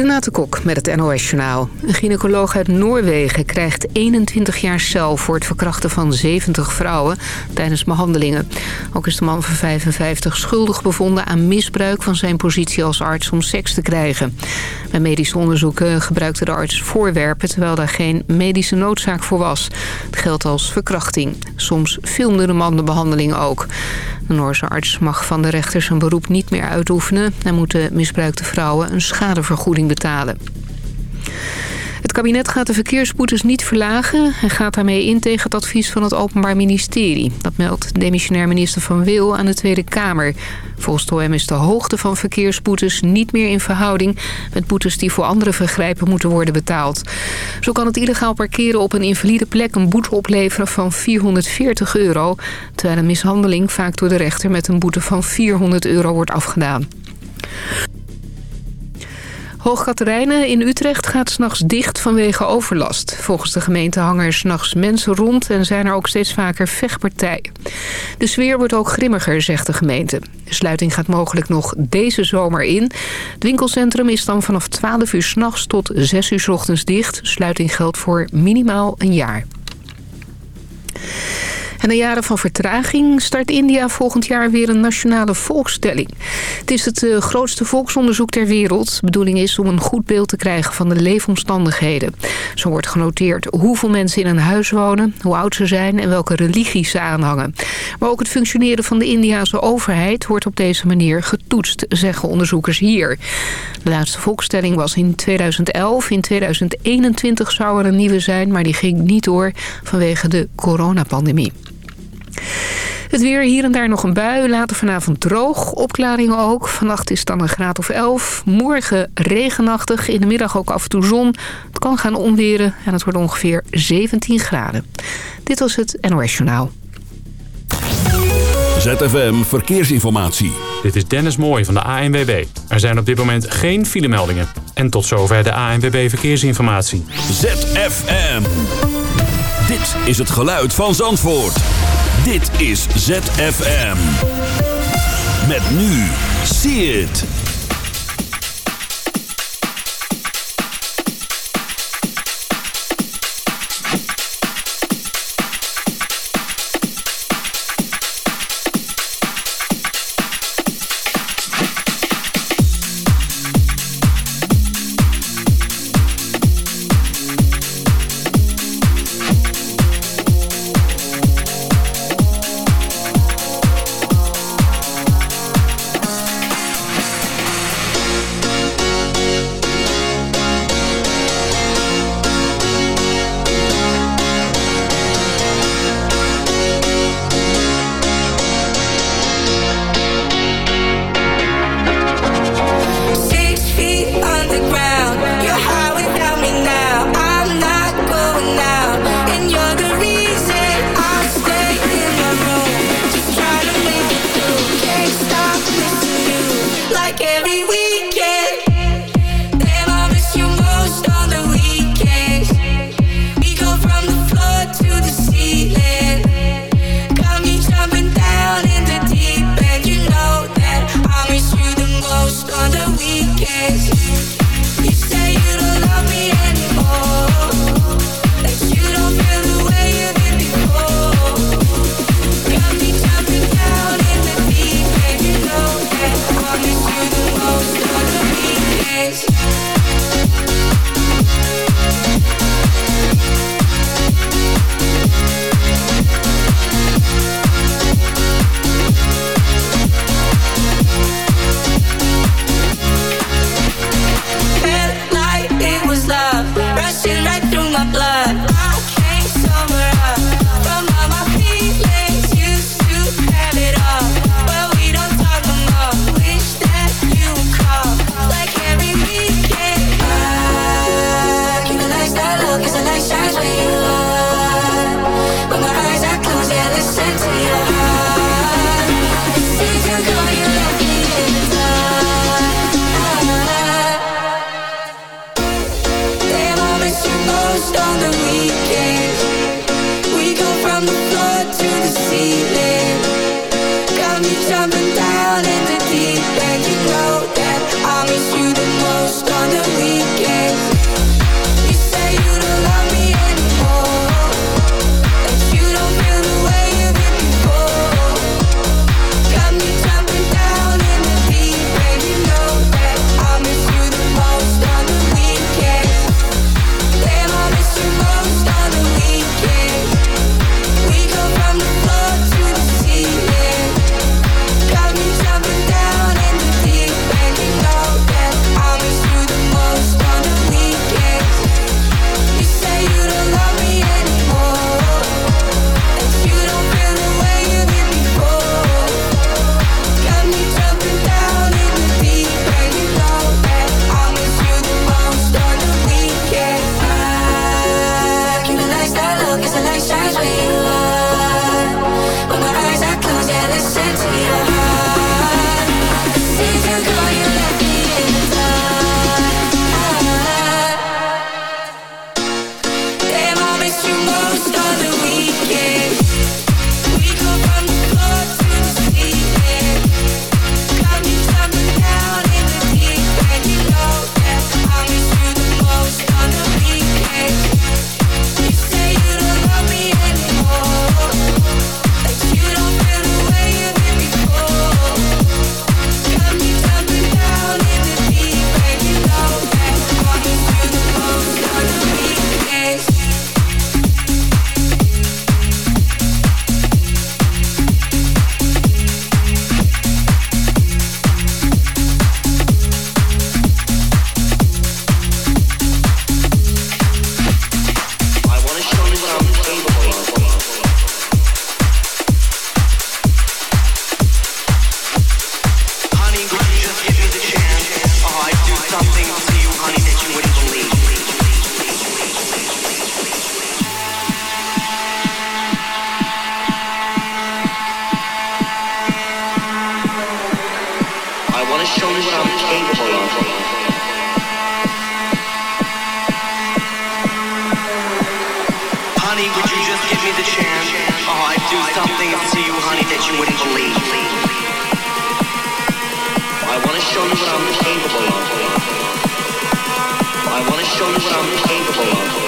Renate Kok met het NOS Journaal. Een gynaecoloog uit Noorwegen krijgt 21 jaar cel... voor het verkrachten van 70 vrouwen tijdens behandelingen. Ook is de man van 55 schuldig bevonden aan misbruik... van zijn positie als arts om seks te krijgen. Bij medische onderzoeken gebruikte de arts voorwerpen... terwijl daar geen medische noodzaak voor was. Het geldt als verkrachting. Soms filmde de man de behandeling ook. De Noorse arts mag van de rechter zijn beroep niet meer uitoefenen. Hij moet de misbruikte vrouwen een schadevergoeding betalen. Het kabinet gaat de verkeersboetes niet verlagen... en gaat daarmee in tegen het advies van het Openbaar Ministerie. Dat meldt demissionair minister Van Wil aan de Tweede Kamer. Volgens het OM is de hoogte van verkeersboetes niet meer in verhouding... met boetes die voor andere vergrijpen moeten worden betaald. Zo kan het illegaal parkeren op een invalide plek een boete opleveren van 440 euro... terwijl een mishandeling vaak door de rechter met een boete van 400 euro wordt afgedaan. Hoogkaterijnen in Utrecht gaat s'nachts dicht vanwege overlast. Volgens de gemeente hangen er s'nachts mensen rond en zijn er ook steeds vaker vechtpartijen. De sfeer wordt ook grimmiger, zegt de gemeente. De sluiting gaat mogelijk nog deze zomer in. Het winkelcentrum is dan vanaf 12 uur s'nachts tot 6 uur s ochtends dicht. Sluiting geldt voor minimaal een jaar. Na jaren van vertraging start India volgend jaar weer een nationale volkstelling. Het is het uh, grootste volksonderzoek ter wereld. De bedoeling is om een goed beeld te krijgen van de leefomstandigheden. Zo wordt genoteerd hoeveel mensen in een huis wonen, hoe oud ze zijn en welke religies ze aanhangen. Maar ook het functioneren van de Indiase overheid wordt op deze manier getoetst, zeggen onderzoekers hier. De laatste volkstelling was in 2011. In 2021 zou er een nieuwe zijn, maar die ging niet door vanwege de coronapandemie. Het weer hier en daar nog een bui. Later vanavond droog. Opklaringen ook. Vannacht is het dan een graad of 11. Morgen regenachtig. In de middag ook af en toe zon. Het kan gaan onweren. En het wordt ongeveer 17 graden. Dit was het NOS Journaal. ZFM Verkeersinformatie. Dit is Dennis Mooij van de ANWB. Er zijn op dit moment geen filemeldingen. En tot zover de ANWB Verkeersinformatie. ZFM. Dit is het geluid van Zandvoort. Dit is ZFM. Met nu. See it. What I'm capable of.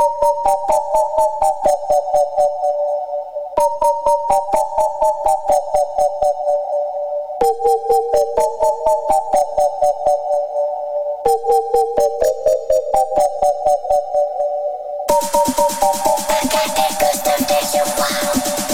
I got that good stuff that you want.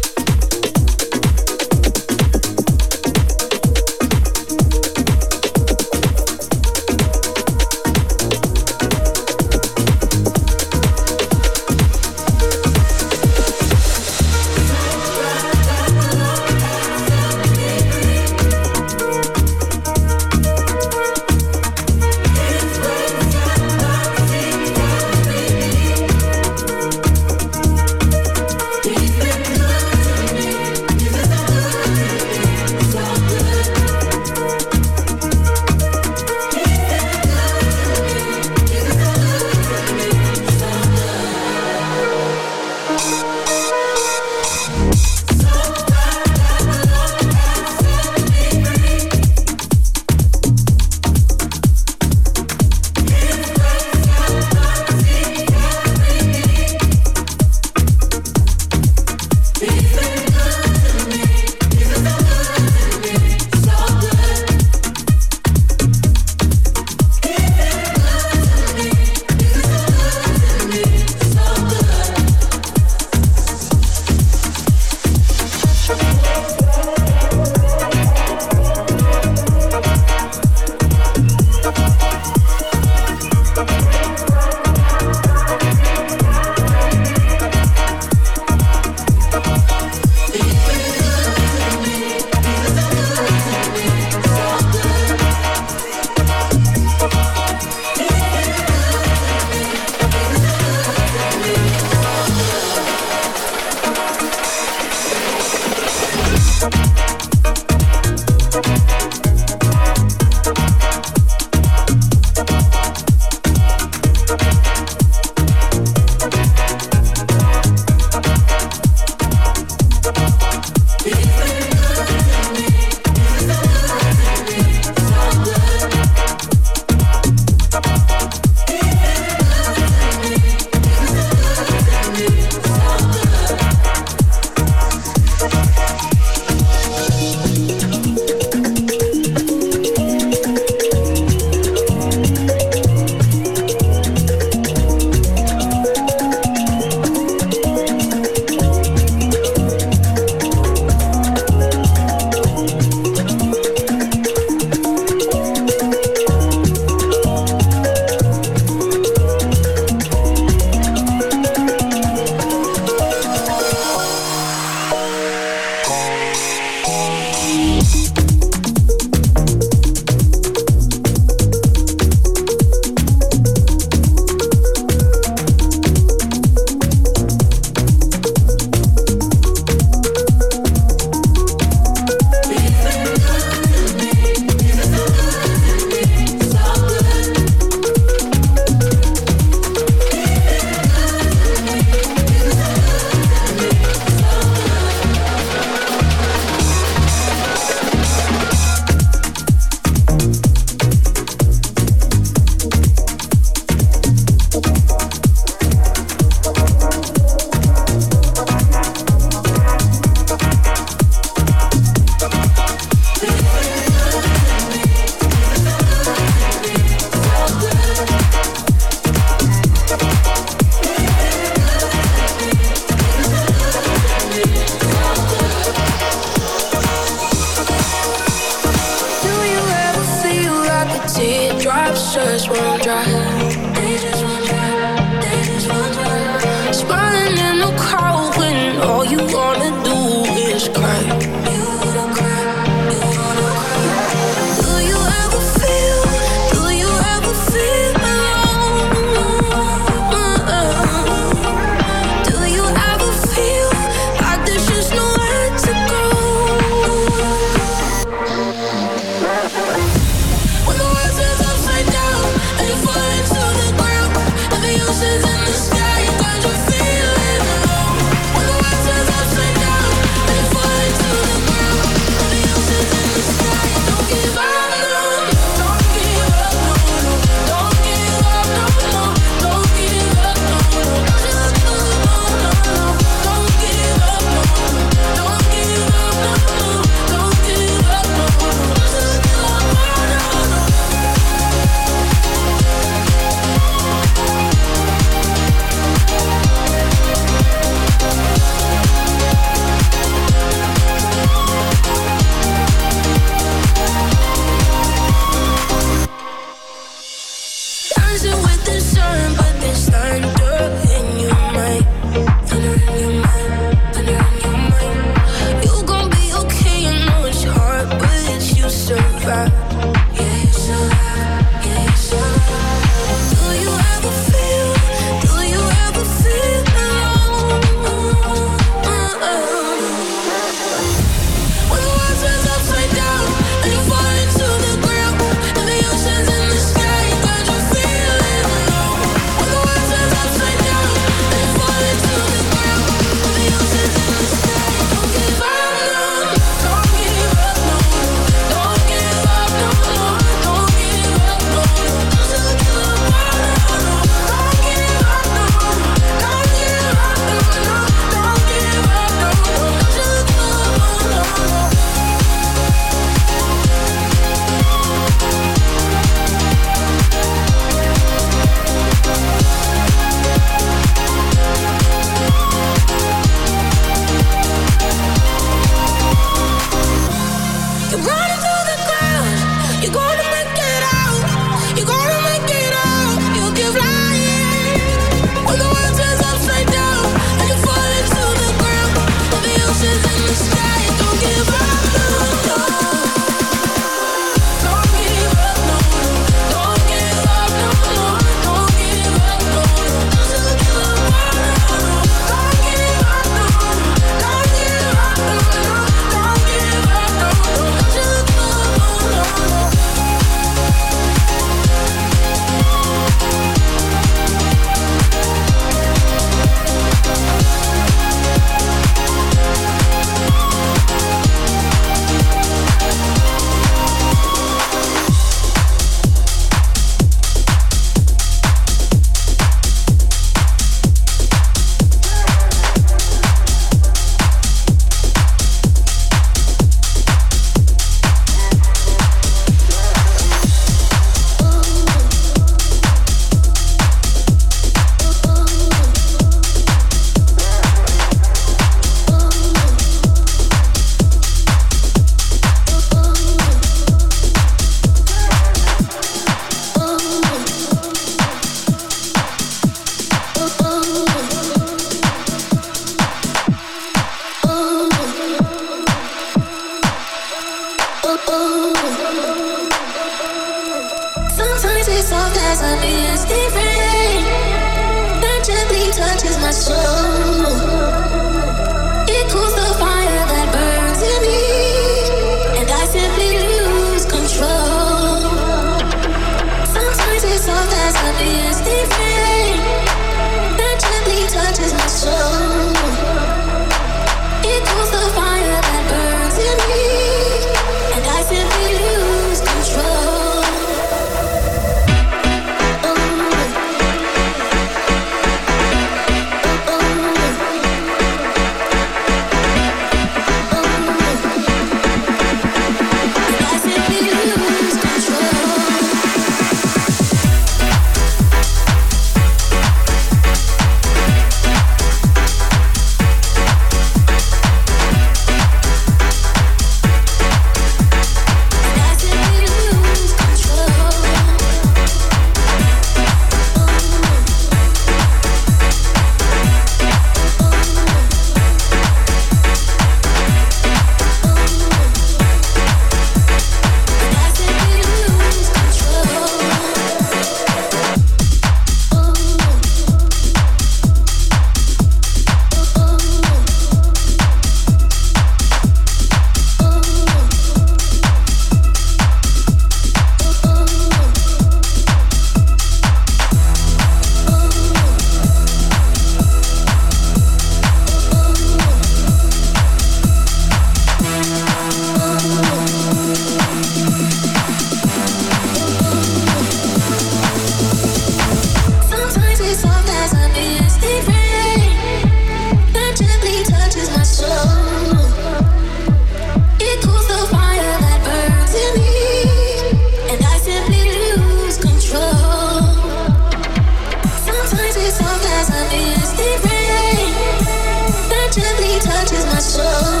to my soul.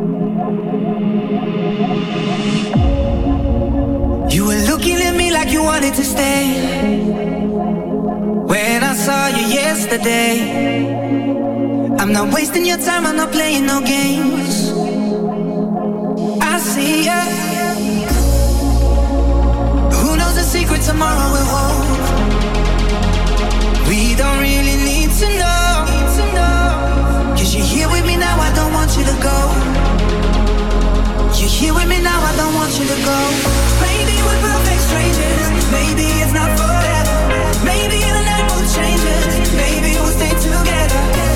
You were looking at me like you wanted to stay. When I saw you yesterday, I'm not wasting your time, I'm not playing no games. I see ya. Who knows the secret tomorrow will hold? We don't really need to know. Here with me now, I don't want you to go. Maybe we're perfect strangers. Maybe it's not forever. Maybe the night will change us. Maybe we'll stay together.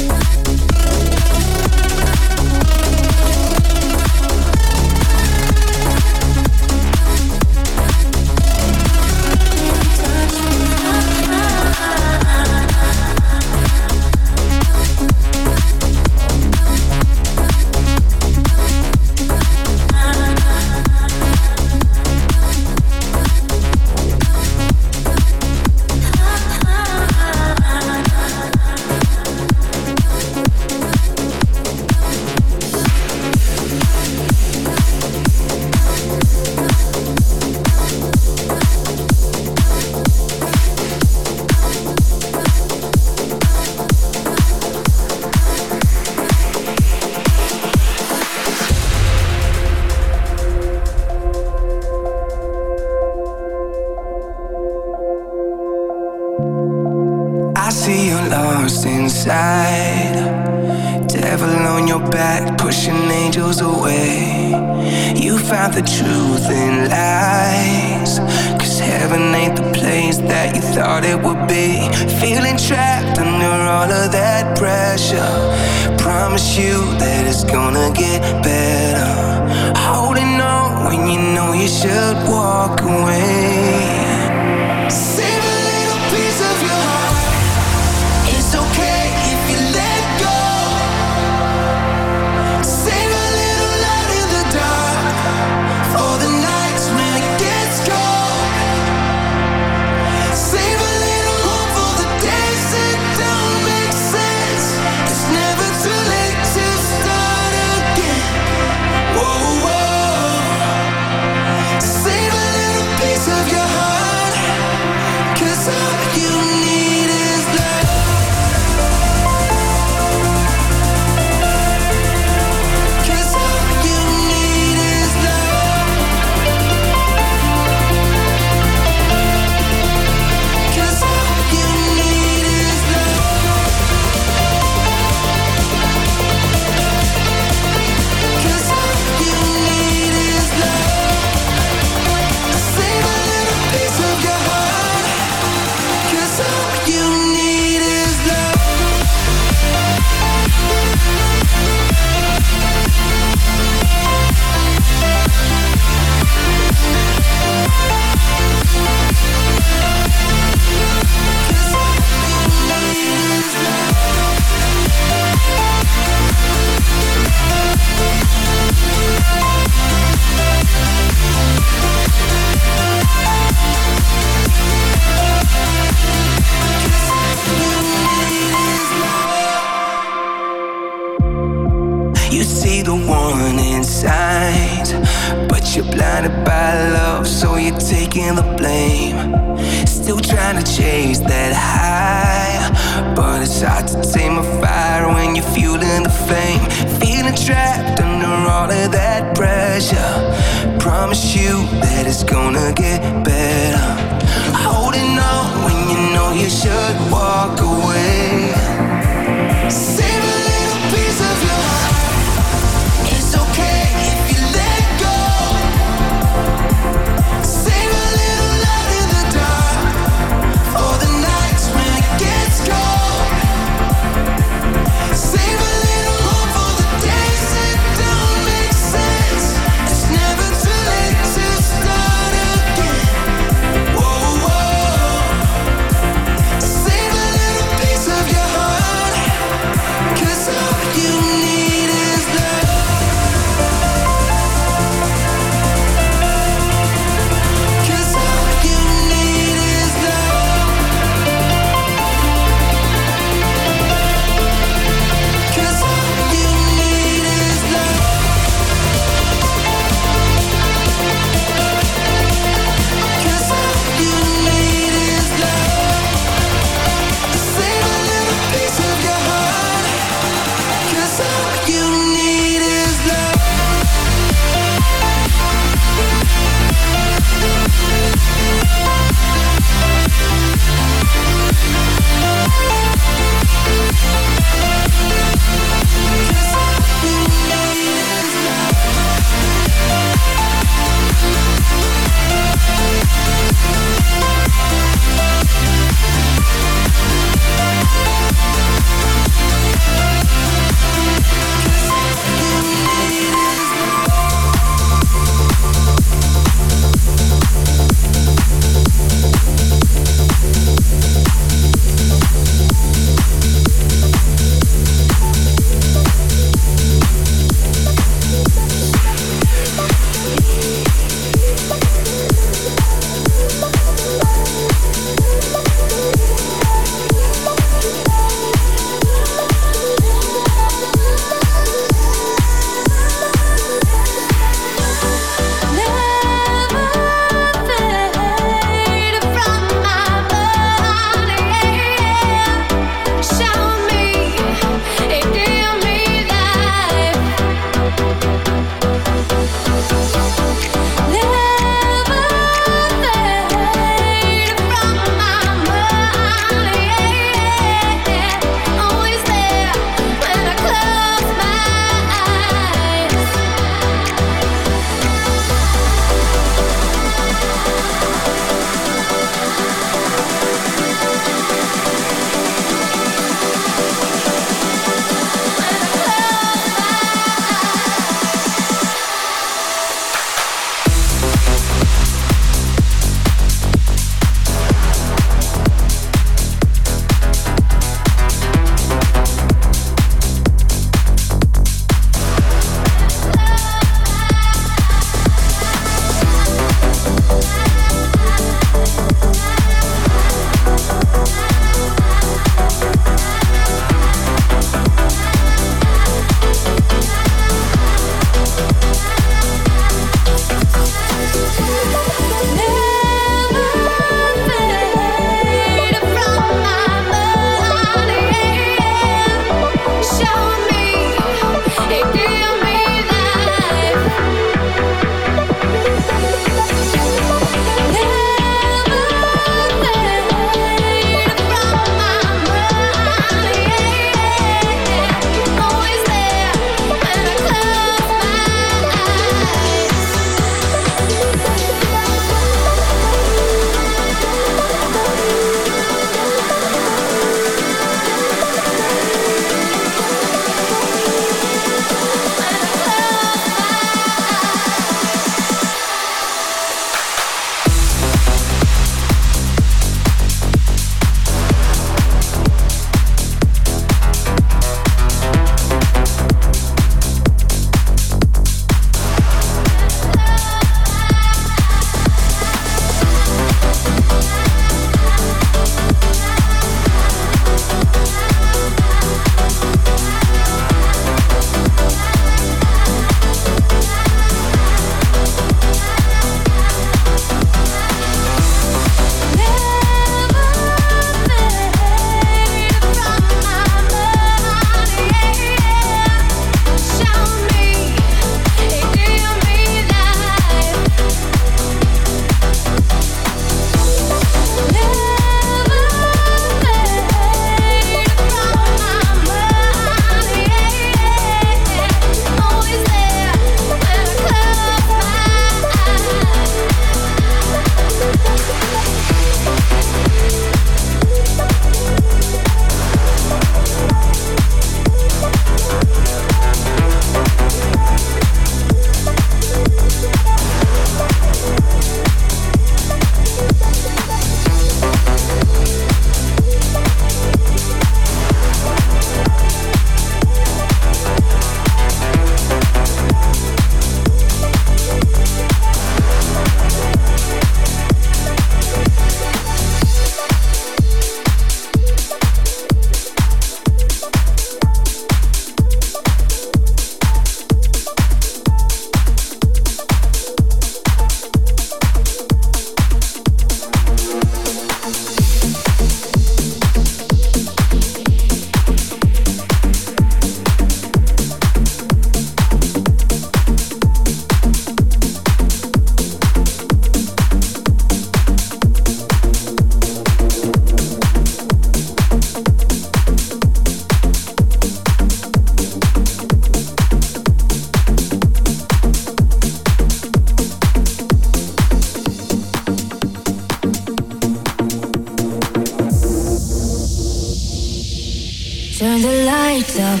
lights up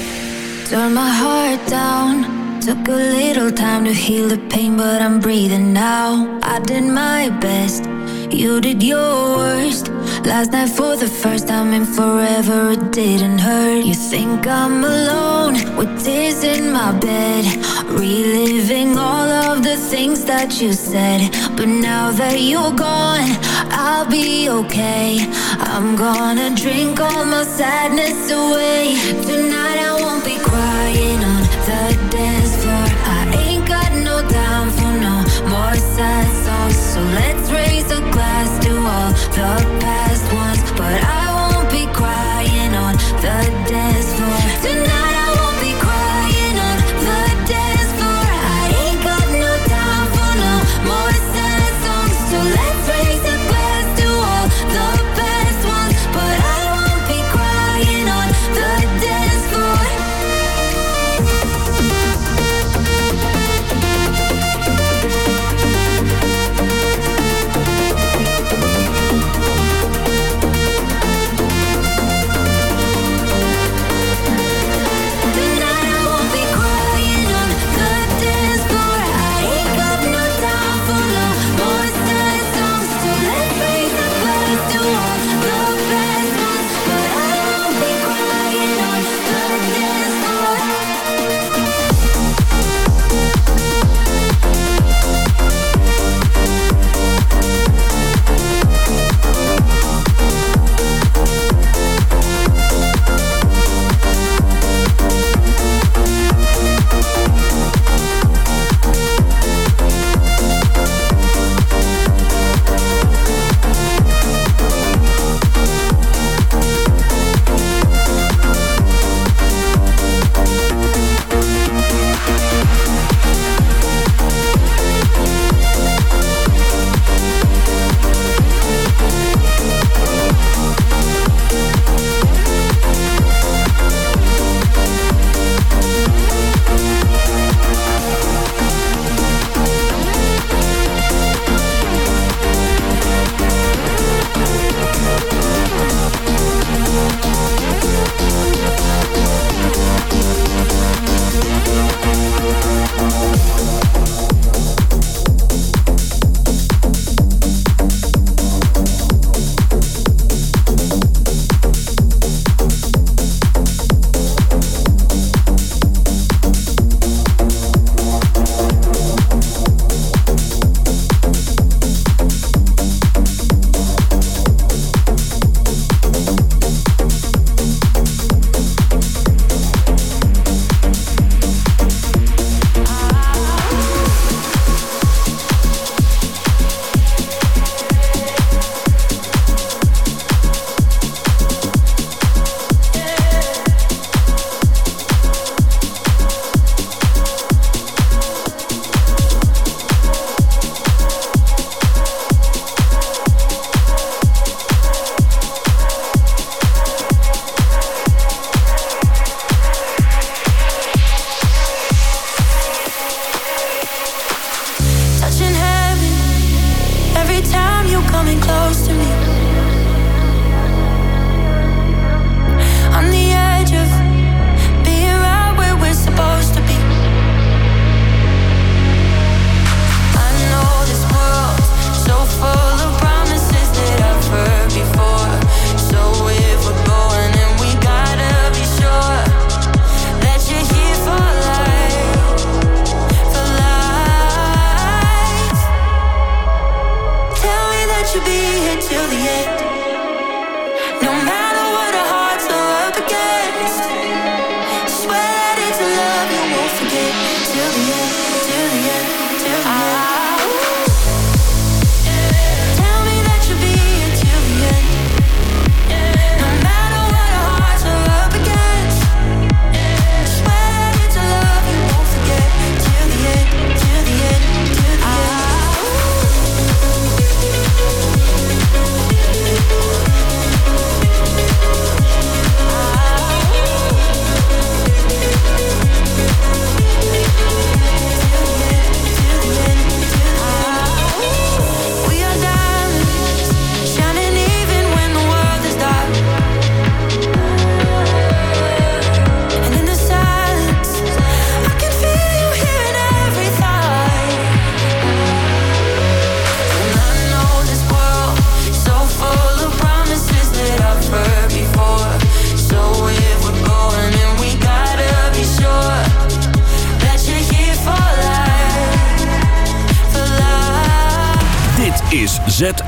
Turn my heart down. Took a little time to heal the pain But I'm breathing now. I did my best you did your worst. Last night for the first time in forever It didn't hurt. You think I'm alone With tears in my bed. Reliving all of the things that you said. But now that you're gone I'll be okay. I'm gonna drink all my sadness away. Tonight I won't be crying. The past once, but I